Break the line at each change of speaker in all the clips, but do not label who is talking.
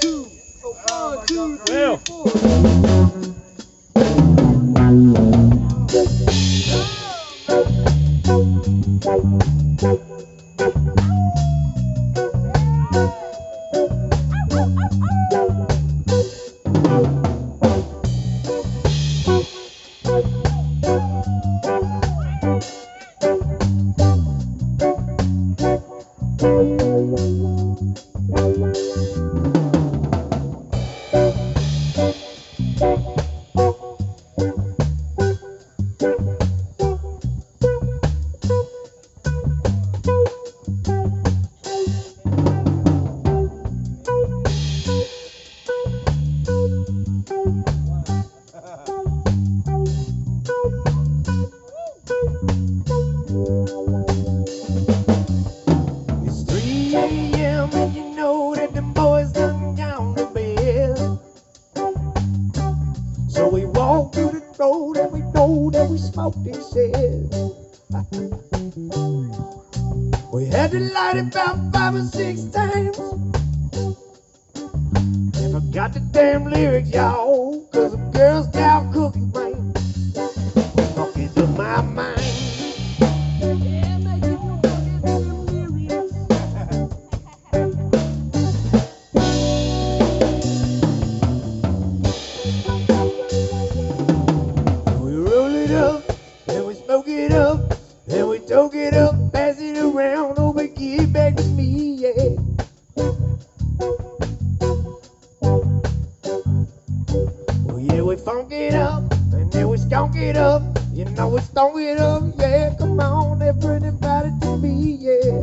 two, oh, one, two, three,
Well.
four.
And forgot the damn lyrics, y'all. Cause the Girl Scout cookie yeah, we funk it up, and then we skunk it up, you know we stonk it up, yeah. Come on, everybody to me, yeah.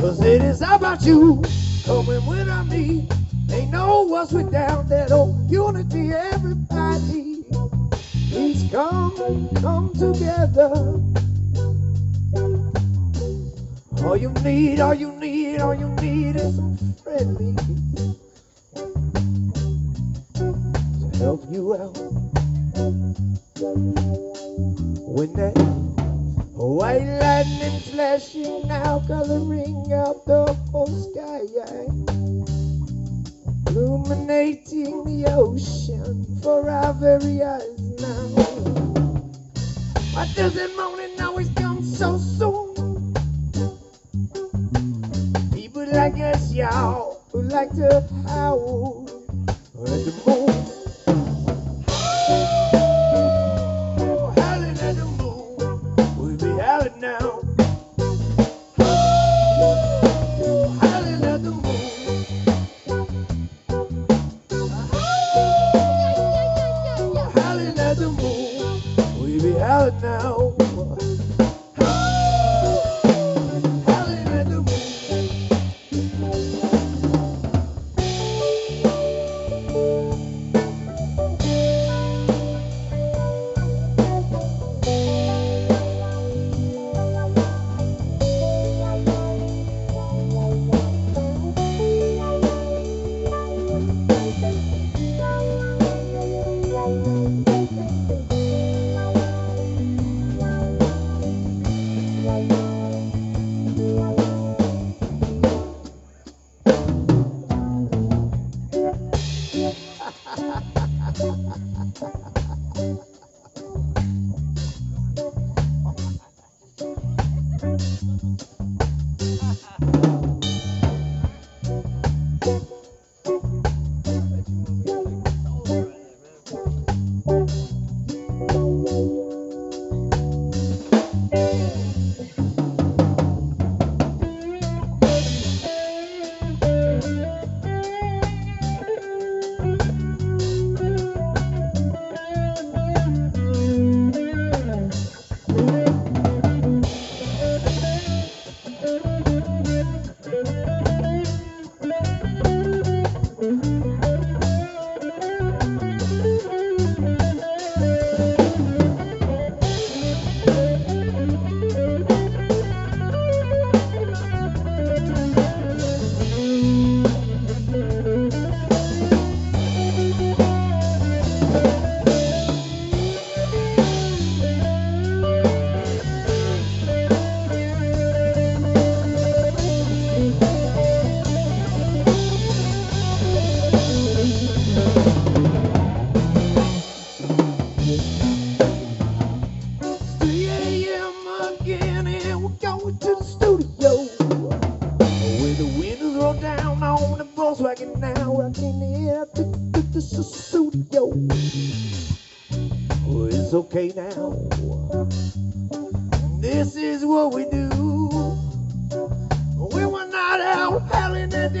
Cause it is about you coming when I need. Ain't no what's without that old unity, everybody. Please come, come together. All you need, all you need, all you need is to help you out. When that white lightning flashing now, coloring out the whole sky, illuminating the ocean for our very eyes now. Why does that morning always come so soon? People like us, y'all, like to howl mm-hmm. This is what we do. We were not out howling at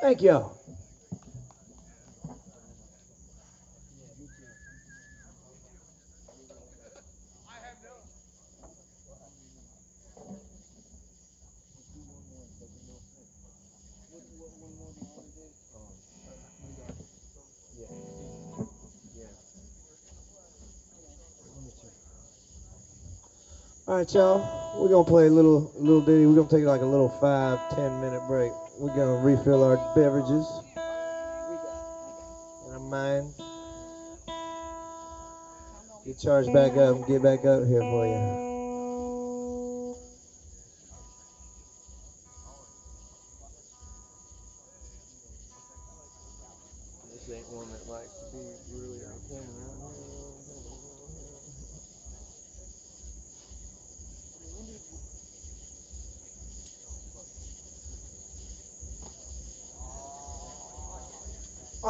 Thank y'all. All right, y'all. We're gonna play a little, little ditty. We're gonna take like a little five, ten minute break. We're gonna refill our beverages and our mind. Get charged back up and get back up here for you. This ain't one that likes to be really on camera.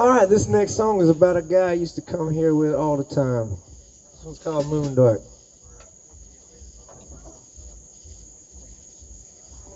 All right, this next song is about a guy I used to come here with all the time. This one's called Moondark.